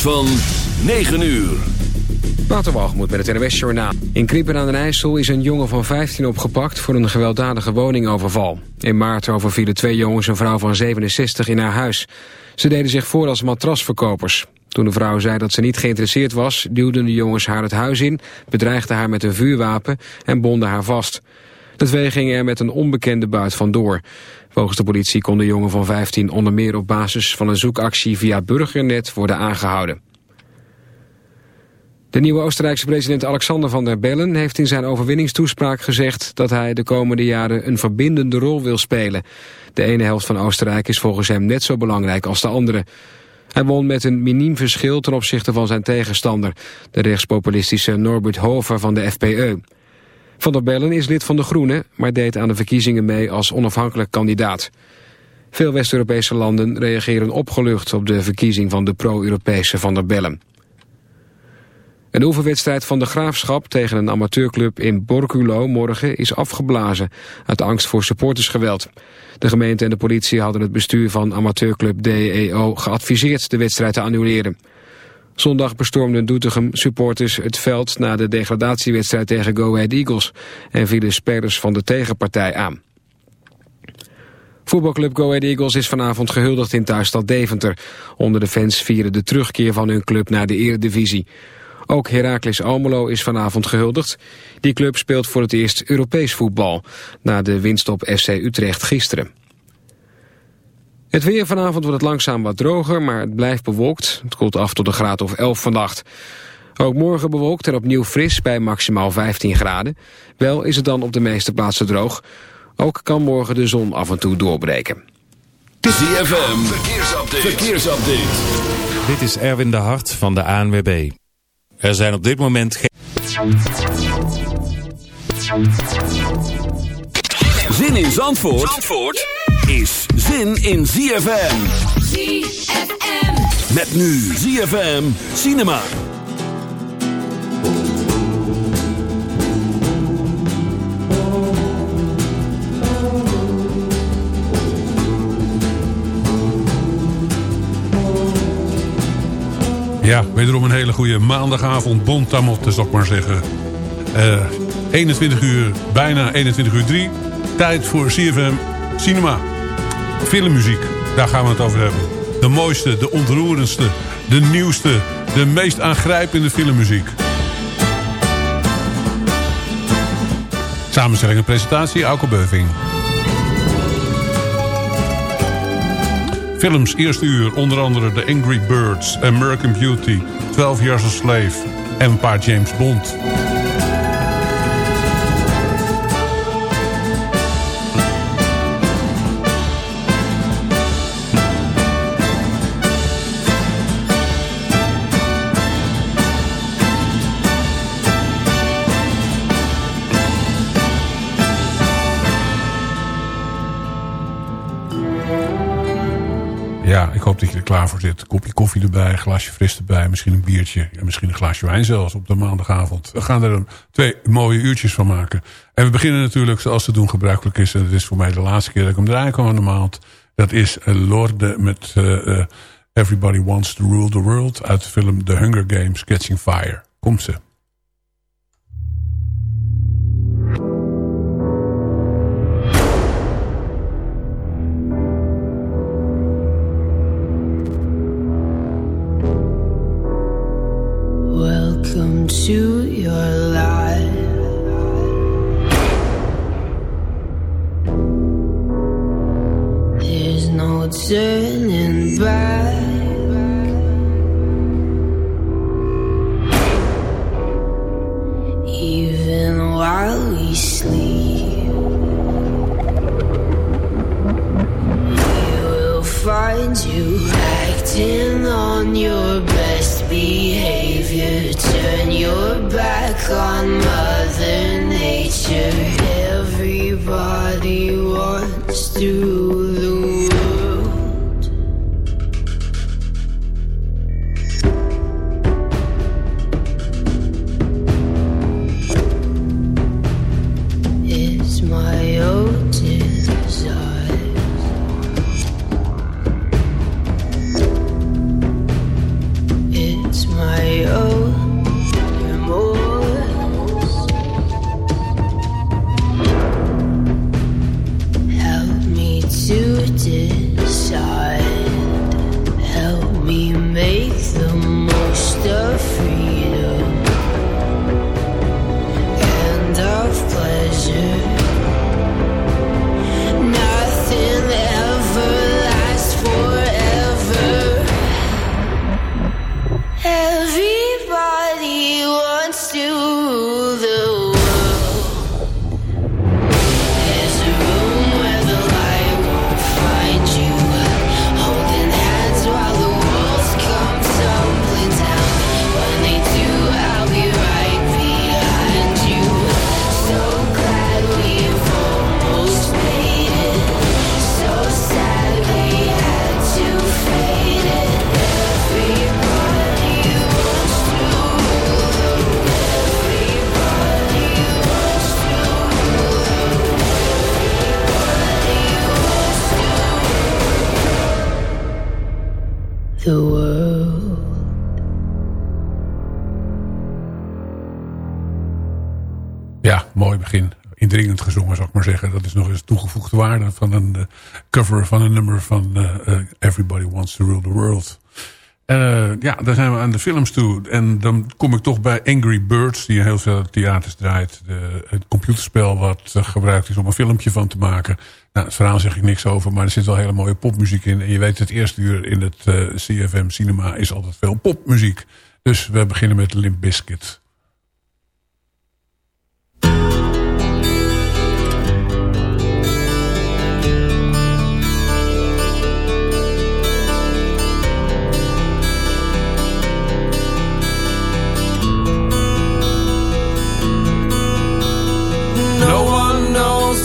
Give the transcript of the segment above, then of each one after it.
van 9 uur. Waterwalgemoed met het NWS Journaal. In Kriepen aan den IJssel is een jongen van 15 opgepakt voor een gewelddadige woningoverval. In maart overvielen twee jongens een vrouw van 67 in haar huis. Ze deden zich voor als matrasverkopers. Toen de vrouw zei dat ze niet geïnteresseerd was, duwden de jongens haar het huis in, bedreigden haar met een vuurwapen en bonden haar vast. De twee gingen er met een onbekende buit vandoor. Volgens de politie kon de jongen van 15 onder meer op basis van een zoekactie via Burgernet worden aangehouden. De nieuwe Oostenrijkse president Alexander van der Bellen heeft in zijn overwinningstoespraak gezegd dat hij de komende jaren een verbindende rol wil spelen. De ene helft van Oostenrijk is volgens hem net zo belangrijk als de andere. Hij won met een miniem verschil ten opzichte van zijn tegenstander, de rechtspopulistische Norbert Hofer van de FPE. Van der Bellen is lid van de Groenen, maar deed aan de verkiezingen mee als onafhankelijk kandidaat. Veel West-Europese landen reageren opgelucht op de verkiezing van de pro-Europese Van der Bellen. Een oefenwedstrijd van de Graafschap tegen een amateurclub in Borculo morgen is afgeblazen uit angst voor supportersgeweld. De gemeente en de politie hadden het bestuur van amateurclub DEO geadviseerd de wedstrijd te annuleren. Zondag bestormden Doetinchem supporters het veld na de degradatiewedstrijd tegen Go Ahead Eagles en vielen spelers van de tegenpartij aan. Voetbalclub Go Ahead Eagles is vanavond gehuldigd in thuisstad Deventer. Onder de fans vieren de terugkeer van hun club naar de eredivisie. Ook Heracles Almelo is vanavond gehuldigd. Die club speelt voor het eerst Europees voetbal... na de winst op FC Utrecht gisteren. Het weer vanavond wordt het langzaam wat droger, maar het blijft bewolkt. Het koelt af tot een graad of 11 vannacht. Ook morgen bewolkt en opnieuw fris bij maximaal 15 graden. Wel is het dan op de meeste plaatsen droog. Ook kan morgen de zon af en toe doorbreken. ZFM, verkeersupdate. verkeersupdate. Dit is Erwin de Hart van de ANWB. Er zijn op dit moment geen... Zin in Zandvoort, Zandvoort is zin in ZFM. ZFM. Met nu ZFM Cinema. Ja, wederom een hele goede maandagavond. Bontamot, zal ik maar zeggen. Uh, 21 uur, bijna 21 uur 3. Tijd voor CFM Cinema. Filmmuziek, daar gaan we het over hebben. De mooiste, de ontroerendste, de nieuwste, de meest aangrijpende filmmuziek. Samenstelling en presentatie, Auke Beuving. Films eerste uur, onder andere The Angry Birds, American Beauty, 12 Years a Slave en een paar James Bond. Voor zit. Kopje koffie erbij, glasje fris erbij, misschien een biertje... en misschien een glaasje wijn zelfs op de maandagavond. We gaan er twee mooie uurtjes van maken. En we beginnen natuurlijk zoals het doen gebruikelijk is... en het is voor mij de laatste keer dat ik hem draai kan de maand. Dat is Lorde met uh, Everybody Wants to Rule the World... uit de film The Hunger Games Catching Fire. Komt ze. Van een nummer van eh, eh, Everybody Wants to Rule the World. Eh, ja, dan zijn we aan de films toe. En dan kom ik toch bij Angry Birds, die heel veel theaters draait. De, het computerspel wat gebruikt is om een filmpje van te maken. Nou, het verhaal zeg ik niks over, maar er zit wel hele mooie popmuziek in. En je weet, het eerste uur in het CFM Cinema is altijd veel popmuziek. Dus we beginnen met Limp Bizkit.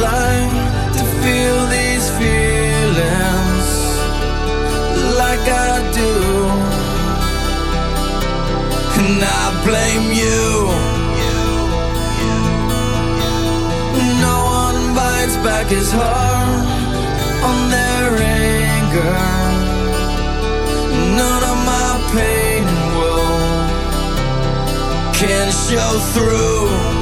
Like to feel these feelings like I do. And I blame you. No one bites back his heart on their anger. None of my pain and woe can show through.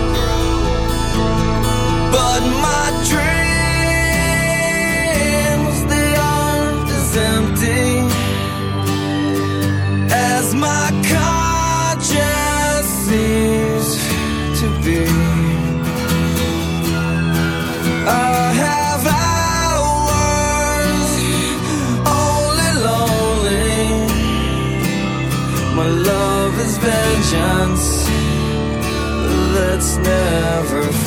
never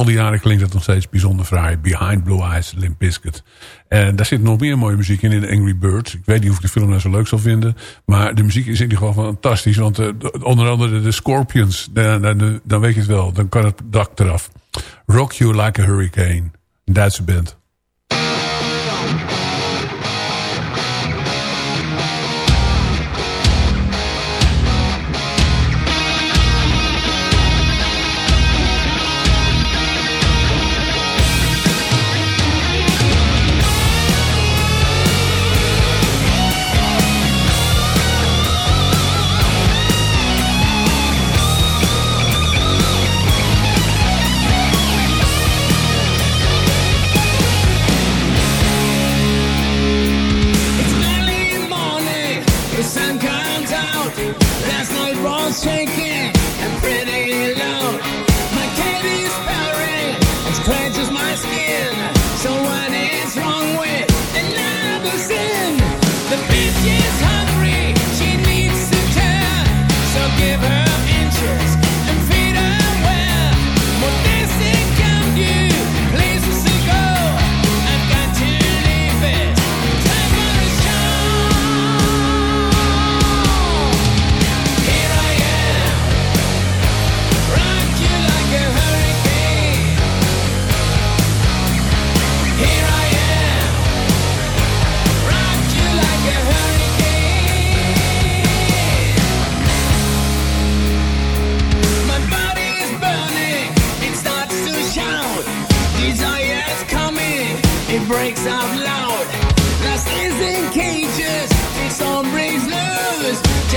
al die jaren klinkt het nog steeds bijzonder fraai. Behind Blue Eyes, Limp Bizkit. En daar zit nog meer mooie muziek in, in Angry Birds. Ik weet niet of ik de film nou zo leuk zal vinden. Maar de muziek is in ieder geval fantastisch. Want eh, onder andere de Scorpions, dan, dan weet je het wel. Dan kan het dak eraf. Rock You Like a Hurricane. Duitse band.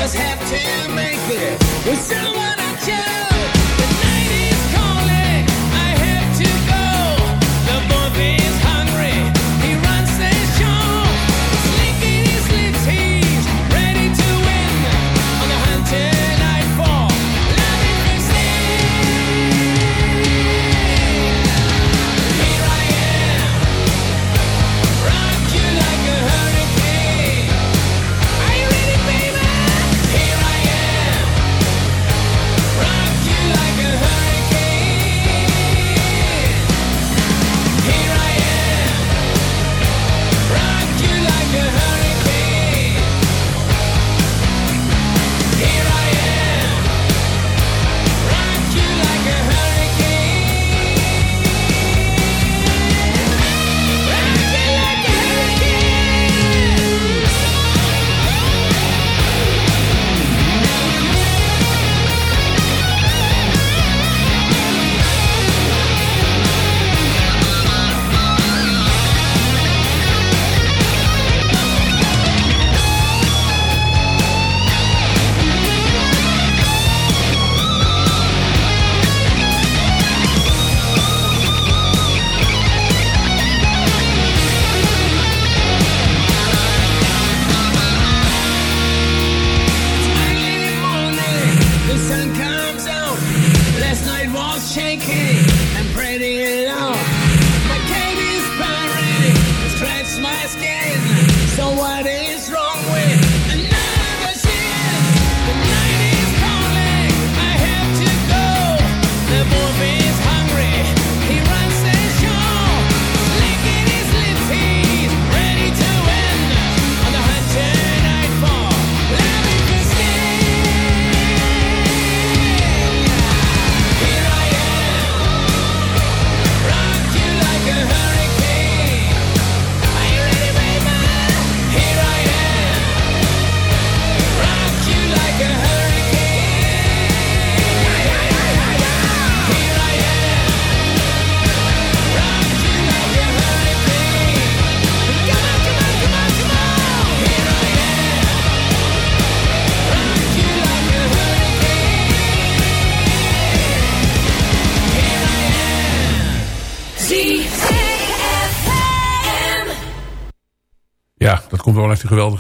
just have to make it. With someone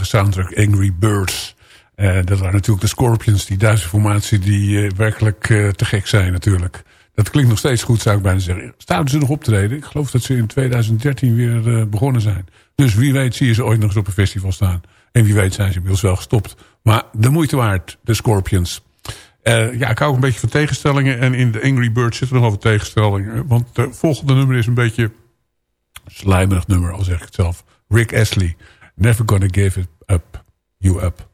soundtrack Angry Birds. Eh, dat waren natuurlijk de Scorpions, die Duitse formatie... die eh, werkelijk eh, te gek zijn natuurlijk. Dat klinkt nog steeds goed, zou ik bijna zeggen. Staan ze nog optreden? Ik geloof dat ze in 2013 weer begonnen zijn. Dus wie weet zie je ze ooit nog eens op een festival staan. En wie weet zijn ze inmiddels wel gestopt. Maar de moeite waard, de Scorpions. Ja, ik hou ook een beetje van tegenstellingen. En in de Angry Birds zitten nog wel wat tegenstellingen. Want het volgende nummer is een beetje... slijmerig nummer, al zeg ik het zelf. Rick Astley. Never gonna give it. You up.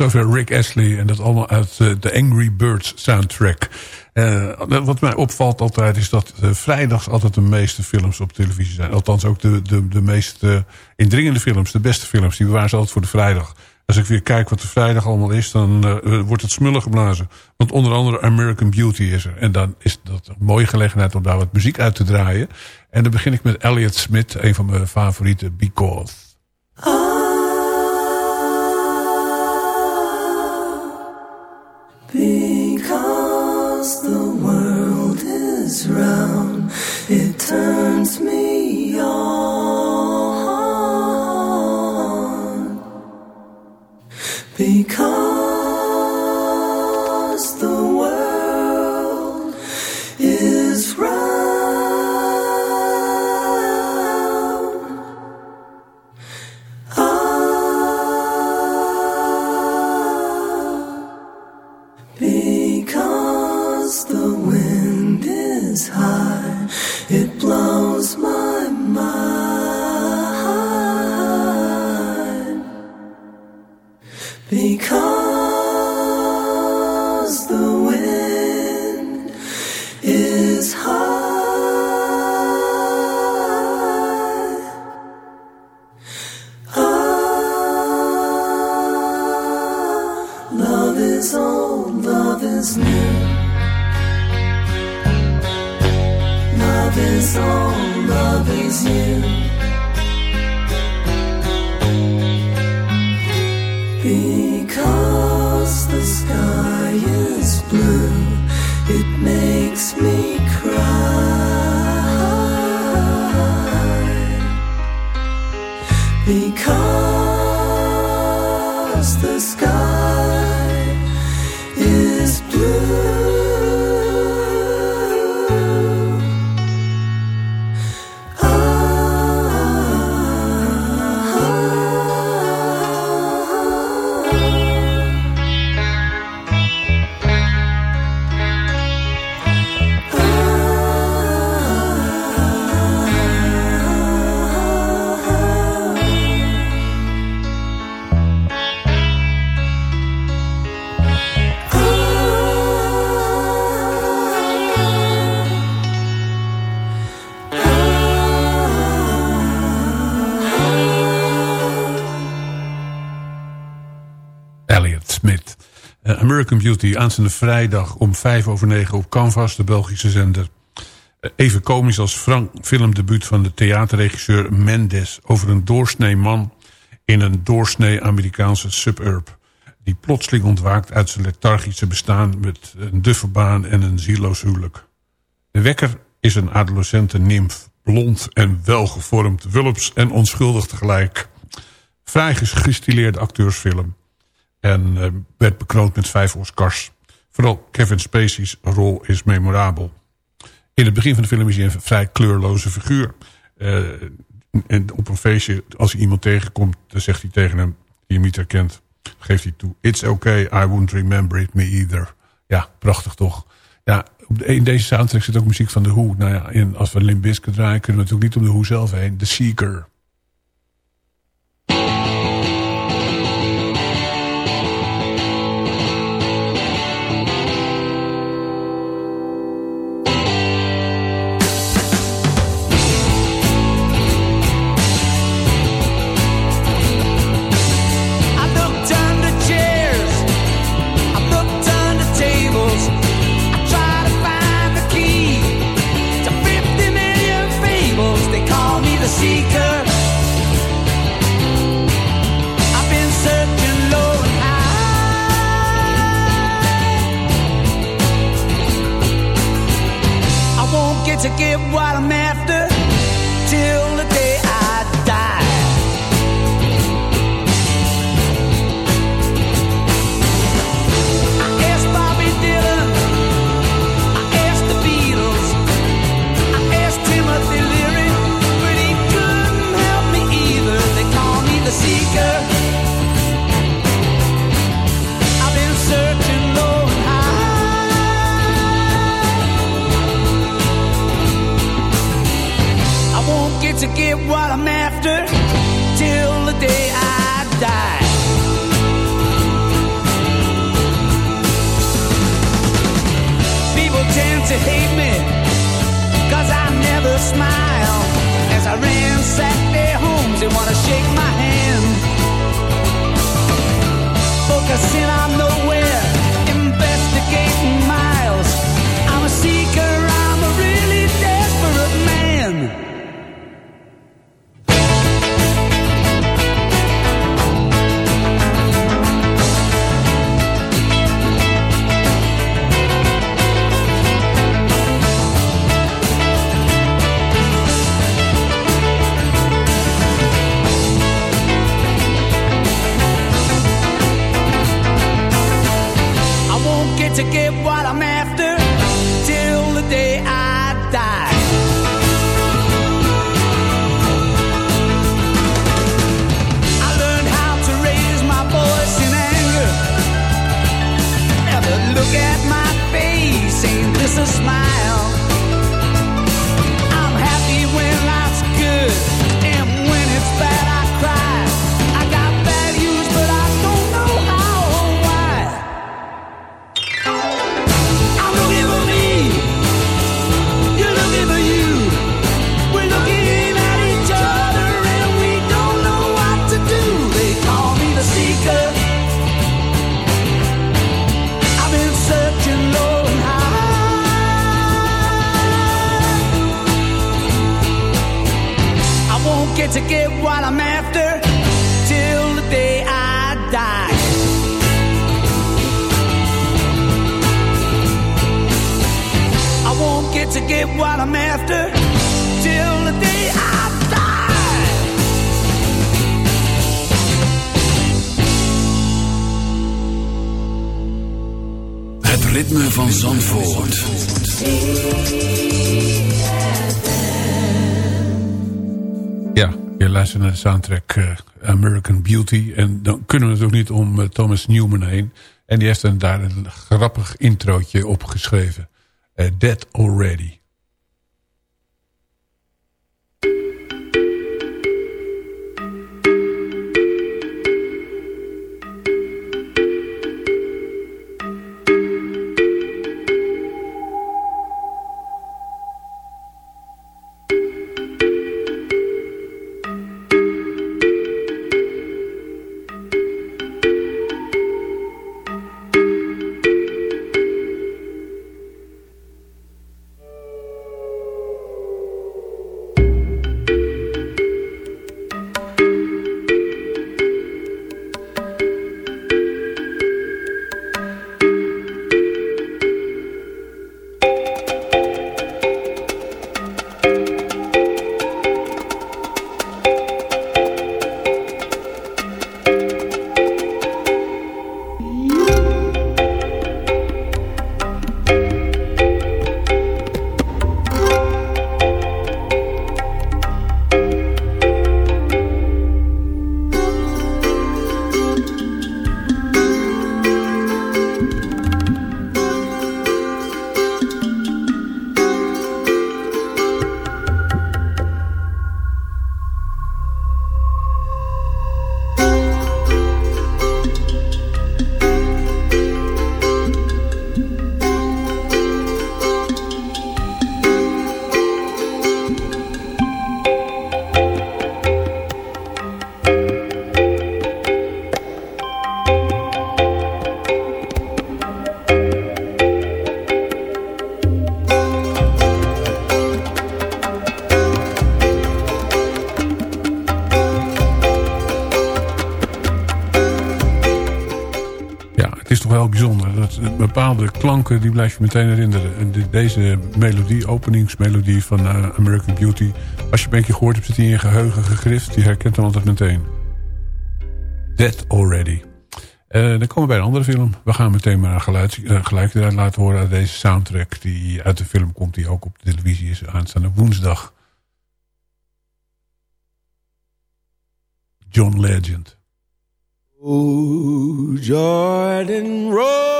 Zover Rick Astley. En dat allemaal uit eh, de Angry Birds soundtrack. Eh, wat mij opvalt altijd is dat eh, vrijdags altijd de meeste films op televisie zijn. Althans ook de, de, de meest indringende films, de beste films. Die bewaren ze altijd voor de vrijdag. Als ik weer kijk wat de vrijdag allemaal is, dan wordt het smullen geblazen. Want onder andere American Beauty is er. En dan is dat een mooie gelegenheid om daar wat muziek uit te draaien. En dan begin ik met Elliot Smith, een van mijn favorieten. Because turns me on. Because American Beauty, aanstaande vrijdag om vijf over negen op Canvas, de Belgische zender. Eh, even komisch als Frank filmdebuut van de theaterregisseur Mendes... over een doorsnee man in een doorsnee Amerikaanse suburb... die plotseling ontwaakt uit zijn lethargische bestaan... met een duffe baan en een zieloos huwelijk. De wekker is een adolescente nimf, blond en welgevormd... wulps en onschuldig tegelijk. Vrij gestileerde acteursfilm. En eh, werd bekroond met vijf Oscars. Vooral Kevin Spacey's rol is memorabel. In het begin van de film is hij een vrij kleurloze figuur. Eh, en op een feestje, als hij iemand tegenkomt... dan zegt hij tegen hem, die hem niet herkent... geeft hij toe, it's okay, I won't remember it me either. Ja, prachtig toch. Ja, de- in deze soundtrack zit ook muziek van The Who. Nou ja, en als we Limp draaien... kunnen we natuurlijk niet om The Who zelf heen. The Seeker. get what I'm at. Luistert naar de soundtrack eh, American Beauty. En dan kunnen we natuurlijk niet om eh, Thomas Newman heen. En die heeft dan daar een grappig introotje op geschreven. Eh, Dead Already. Bepaalde klanken, die blijf je meteen herinneren. En de- deze melodie, openingsmelodie van eh, American Beauty... als je een beetje gehoord hebt, zit die in je geheugen gegrift. Die herkent hem altijd meteen. Dead Already. Eh, dan komen we bij een andere film. We gaan meteen maar een geluid, eruit laten horen uit deze soundtrack... die uit de film komt, die ook op de televisie is aanstaande woensdag. John Legend. Oh, Jordan Road,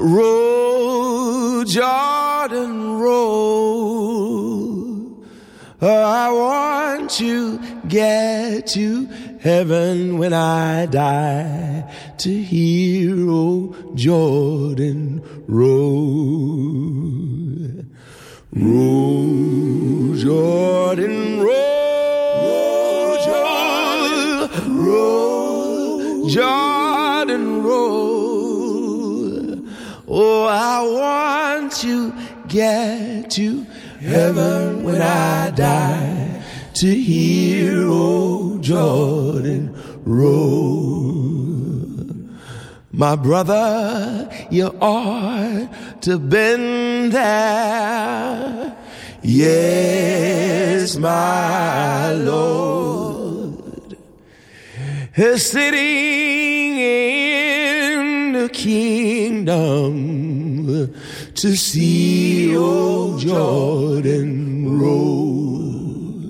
Road, Jordan Road. I want to get to heaven when I die to hear old Jordan roll. Roll, Jordan, get to heaven when I die to hear old Jordan roll. My brother, you ought to been there. Yes, my Lord. Is sitting in the kingdom to see old Jordan Road.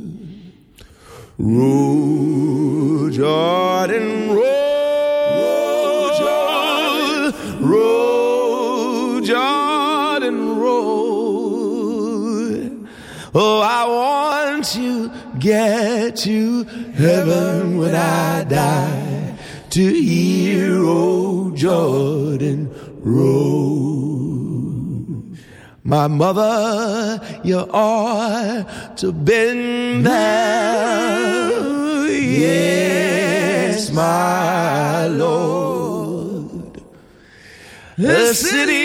Road, Jordan Road, Jordan, Road, Jordan Road. Oh, I want to get to heaven when I die to hear old Jordan Road. My mother, you ought to been there. Yes, my Lord. A sitting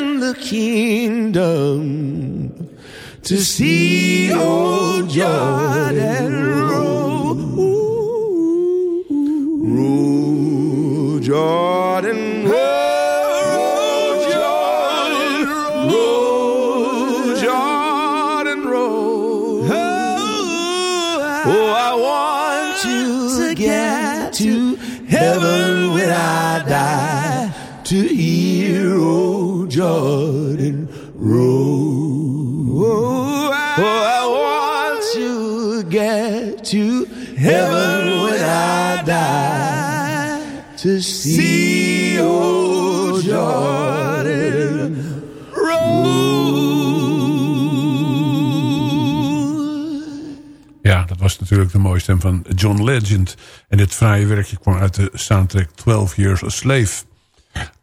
in the kingdom to see old Jordan roll. Roll, Jordan, Oh, I want you to get to heaven when I die to hear old Jordan roll. Oh, oh, I want you to get to heaven when I die to see old oh, Jordan was natuurlijk de mooie stem van John Legend. En dit fraaie werkje kwam uit de soundtrack 12 Years a Slave.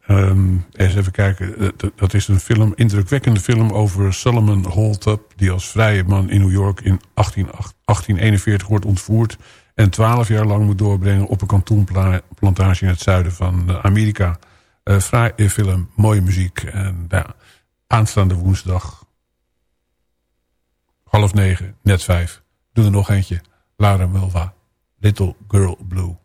Ehm, eens even kijken. eh, dat- is een film, indrukwekkende film over Solomon Holtup... die als vrije man in New York in 18, 1841 wordt ontvoerd... en 12 jaar lang moet doorbrengen op een kantoenplantage... in het zuiden van eh, Amerika. Fraaie film, mooie muziek. En ja, aanstaande woensdag half negen, net vijf. Doe er nog eentje. Lara Mulva, Little Girl Blue.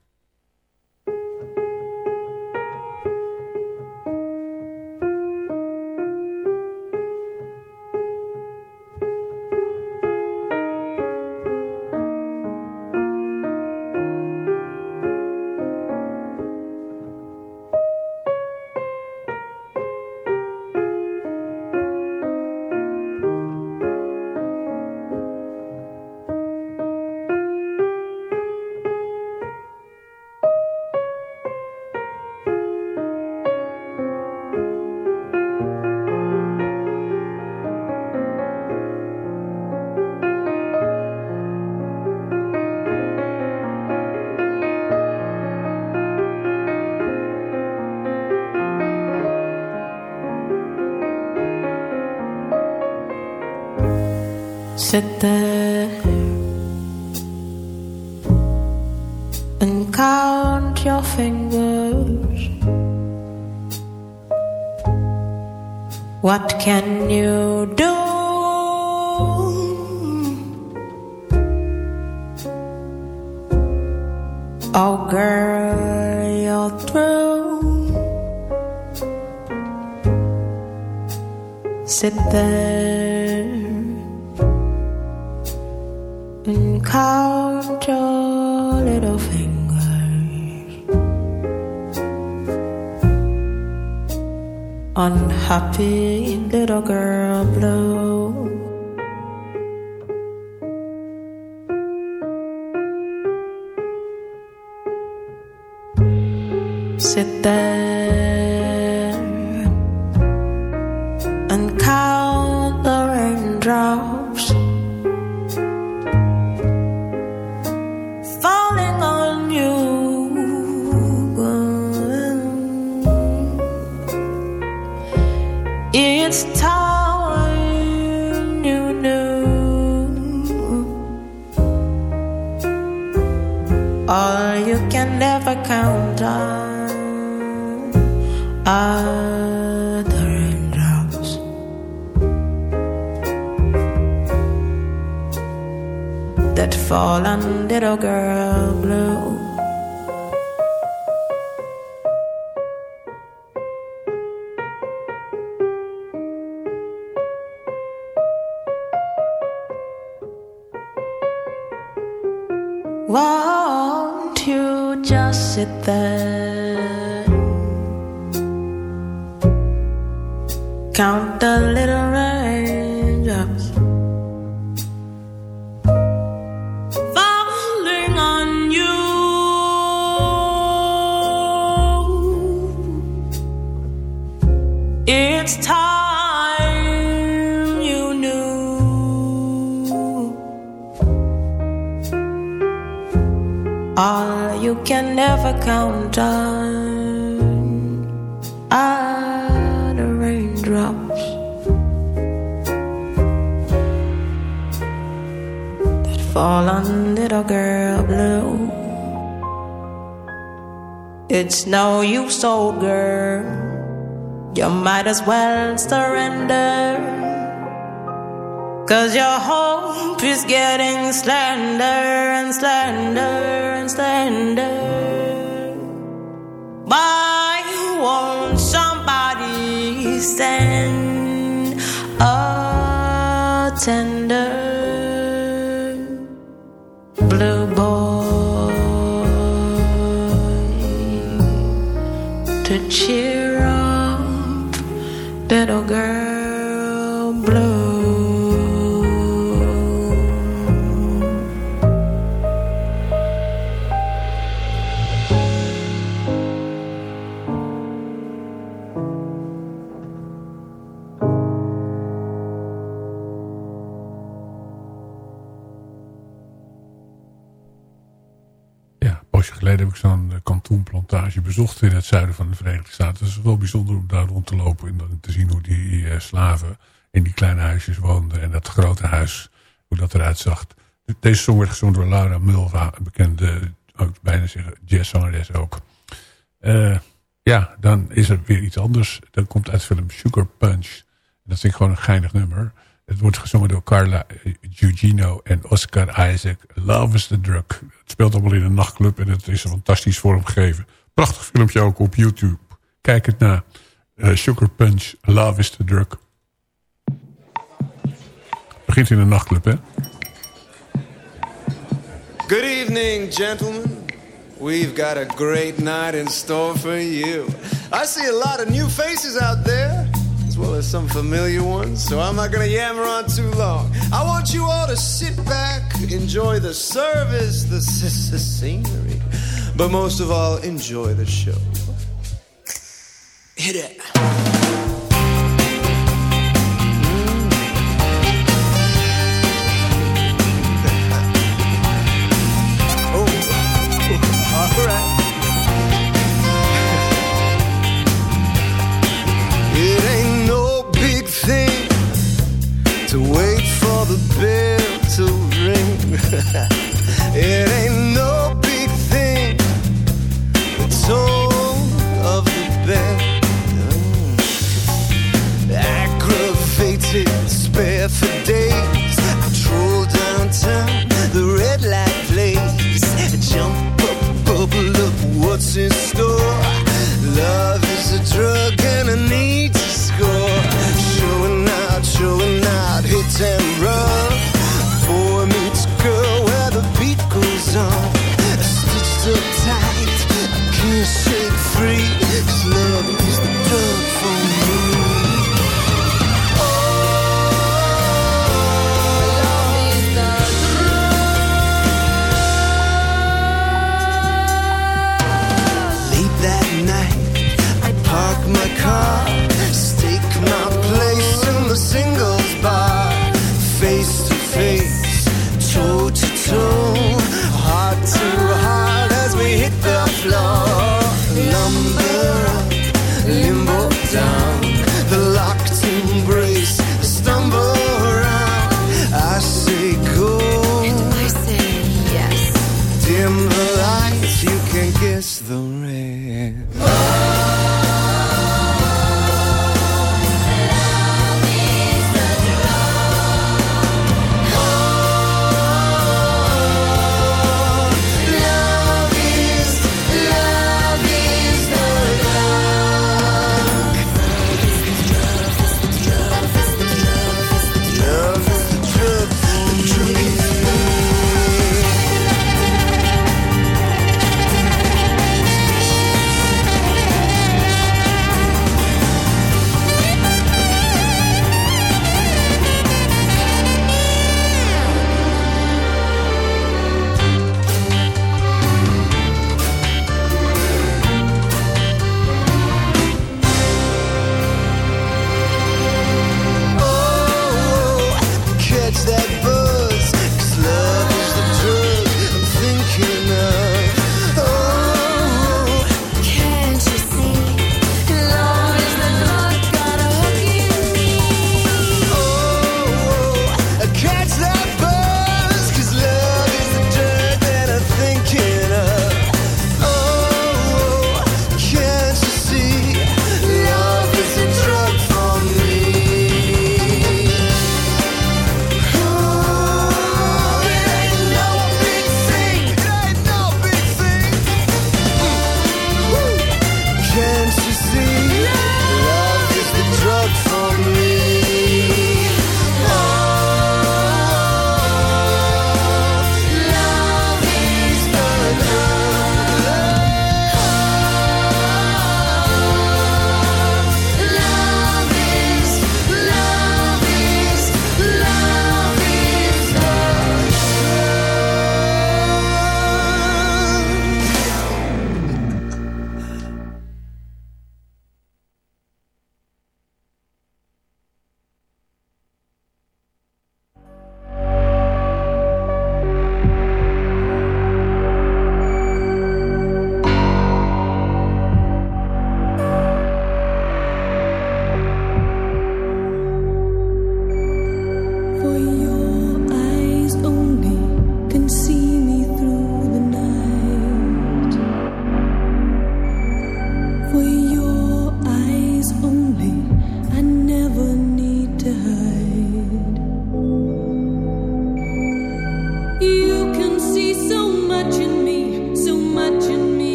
Sit there and count your fingers. What can you do? Oh, girl, you're through. Sit there count your little fingers. Unhappy little girl blue. Won't you just sit there? Count the little raindrops never count on the raindrops that fall on little girl blue. It's no use, old girl. You might as well surrender. Cause your hope is getting slender and slender and slender. Why won't somebody send a tender blue boy to cheer up little girl bezocht in het zuiden van de Verenigde Staten. Het is wel bijzonder om daar rond te lopen en te zien hoe die eh, slaven in die kleine huisjes woonden. En dat grote huis, hoe dat eruit zag. Deze song werd gezongen door Laura Mulva, een bekende, ook bijna zeggen, jazzzangeres ook. Eh, ja, dan is er weer iets anders. Dat komt uit de film Sugar Punch. Dat vind ik gewoon een geinig nummer. Het wordt gezongen door Carla eh, Gugino en Oscar Isaac. Love is the Drug. Het speelt allemaal in een nachtclub en het is fantastisch vormgegeven. Prachtig filmpje ook op YouTube. Kijk het na. Eh, Sugar Punch, Love is the Drug. Begint in een nachtclub, hè? Good evening, gentlemen. We've got a great night in store for you. I see a lot of new faces out there, as well as some familiar ones, so I'm not gonna yammer on too long. I want you all to sit back, enjoy the service, the scenery, but most of all, enjoy the show. Hit it. left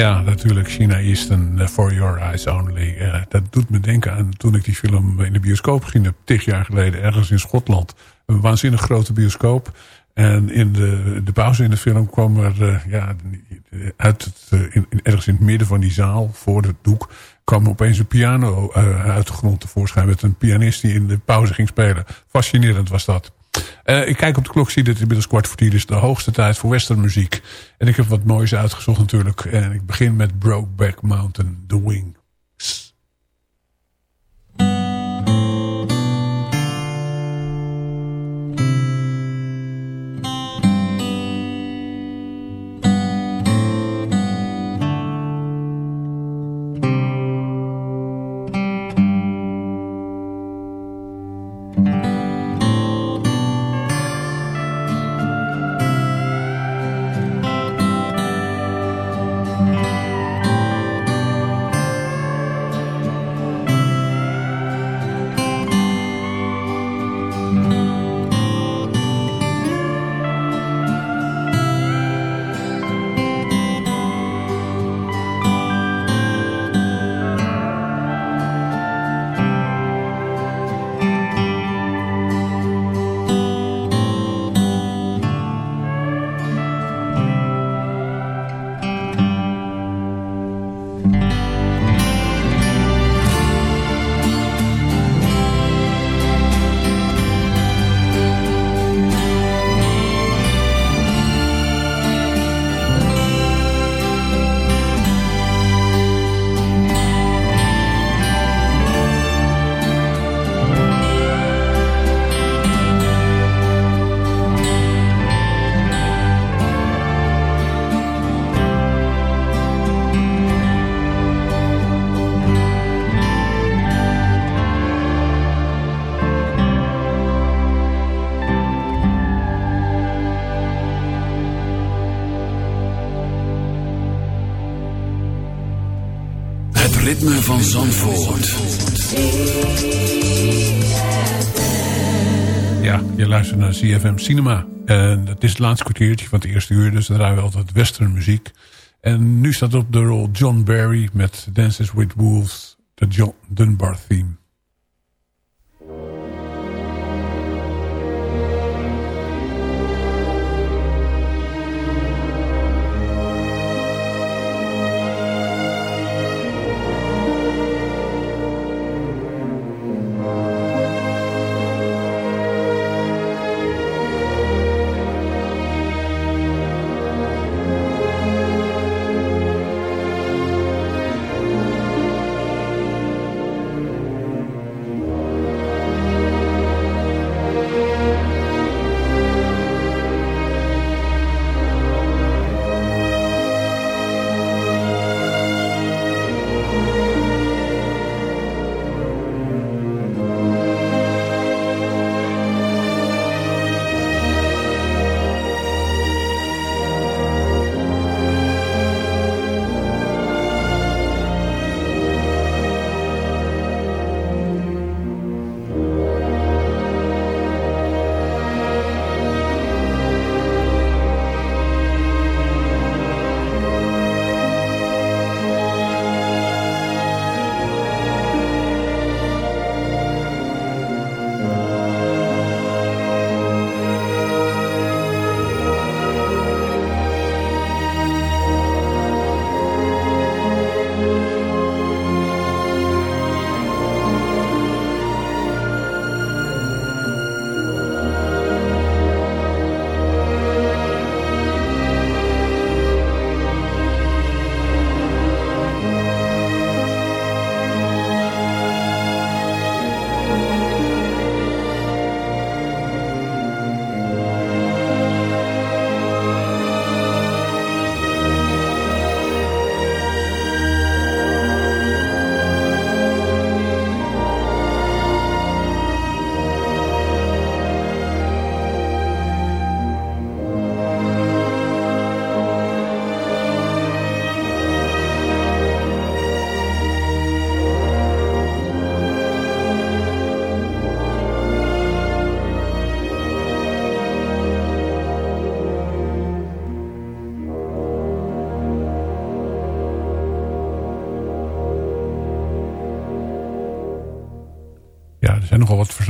Ja, natuurlijk. China Eastern, uh, For Your Eyes Only. Uh, dat doet me denken aan toen ik die film in de bioscoop ging... tig jaar geleden, ergens in Schotland. Een waanzinnig grote bioscoop. En in de, de pauze in de film kwam er... Ja, uit het, ergens in het midden van die zaal, voor het doek... kwam opeens een piano uit de grond tevoorschijn... met een pianist die in de pauze ging spelen. Fascinerend was dat. Uh, ik kijk op de klok, zie dat het inmiddels kwart voor tien is. De hoogste tijd voor westernmuziek. En ik heb wat moois uitgezocht natuurlijk. En ik begin met Brokeback Mountain, The Wings. Van. Ja, je luistert naar CFM Cinema. En het is het laatste kwartiertje van het eerste uur, dus dan draaien we altijd western muziek. En nu staat op de rol John Barry met Dances with Wolves, de John Dunbar theme.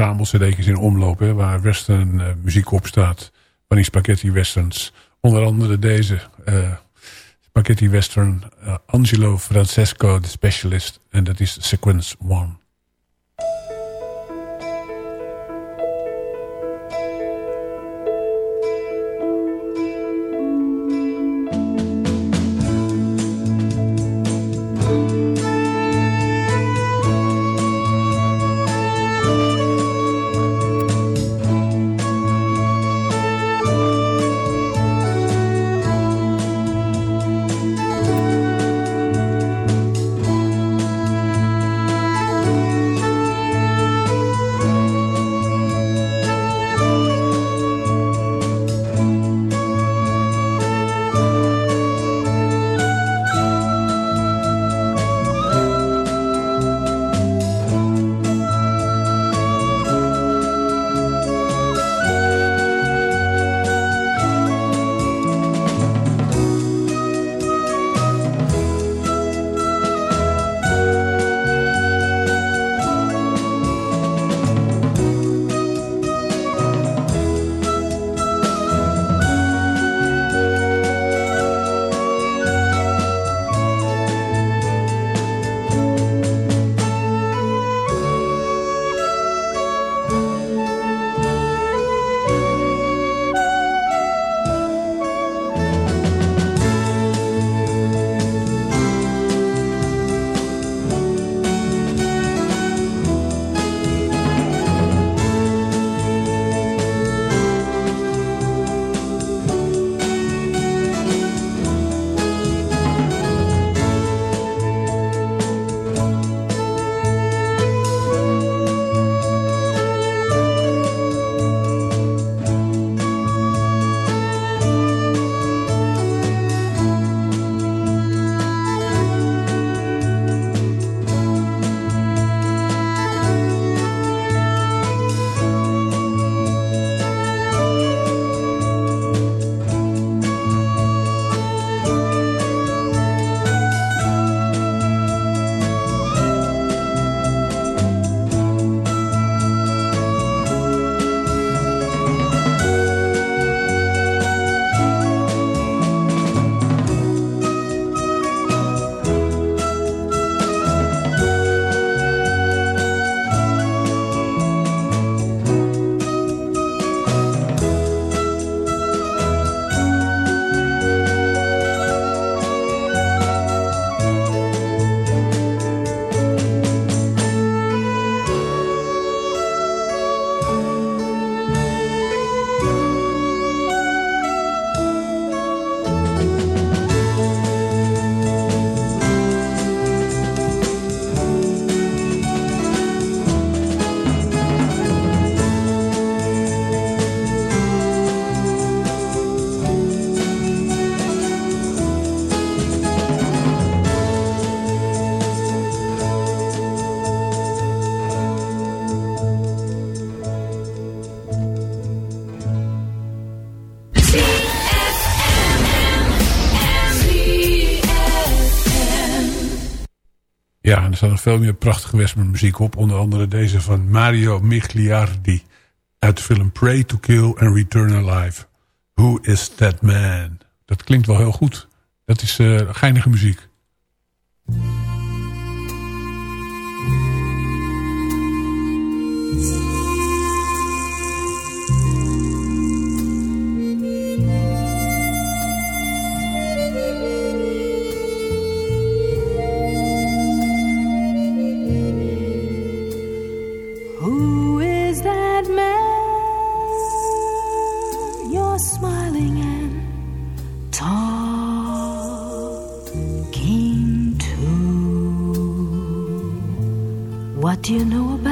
Verzamel-cd'tjes in omloop... Waar western eh, muziek op staat. Van die spaghetti westerns. Onder andere deze eh, spaghetti western eh, Angelo Francesco, de specialist. En dat is Sequence 1. Staat nog veel meer prachtige western muziek op. Onder andere deze van Mario Migliardi. Uit de film Pray to Kill and Return Alive. Who is that man? Dat klinkt wel heel goed. Dat is eh, geinige muziek. What do you know about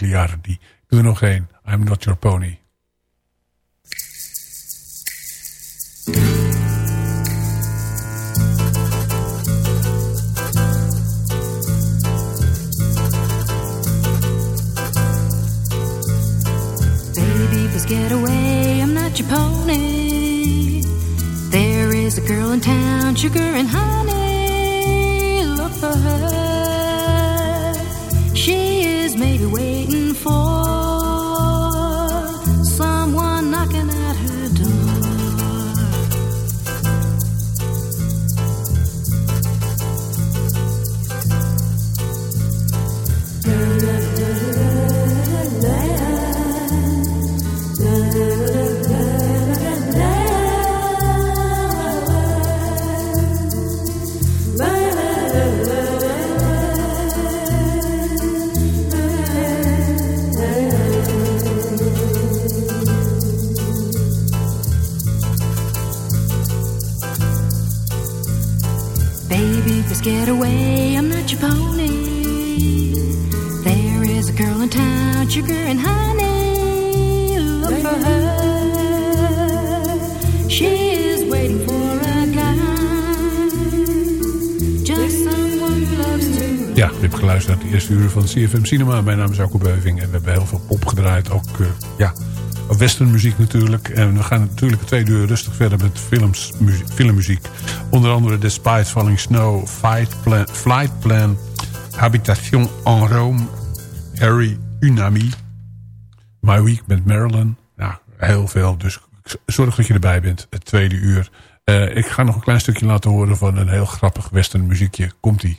Mario Ik doe er nog één. I'm Not Your Pony. Baby, please get away. I'm not your pony. There is a girl in town, sugar and honey. CFM Cinema. Mijn naam is Alko Beuving en we hebben heel veel pop gedraaid. Ook uh, ja, westernmuziek natuurlijk. En we gaan natuurlijk de tweede uur rustig verder met films, muziek, filmmuziek. Onder andere Despite Falling Snow, Flight Plan, Habitation en Rome, Harry Unami, My Week met Marilyn. Nou, heel veel. Dus zorg dat je erbij bent, het tweede uur. Uh, ik ga nog een klein stukje laten horen van een heel grappig western muziekje. Komt-ie.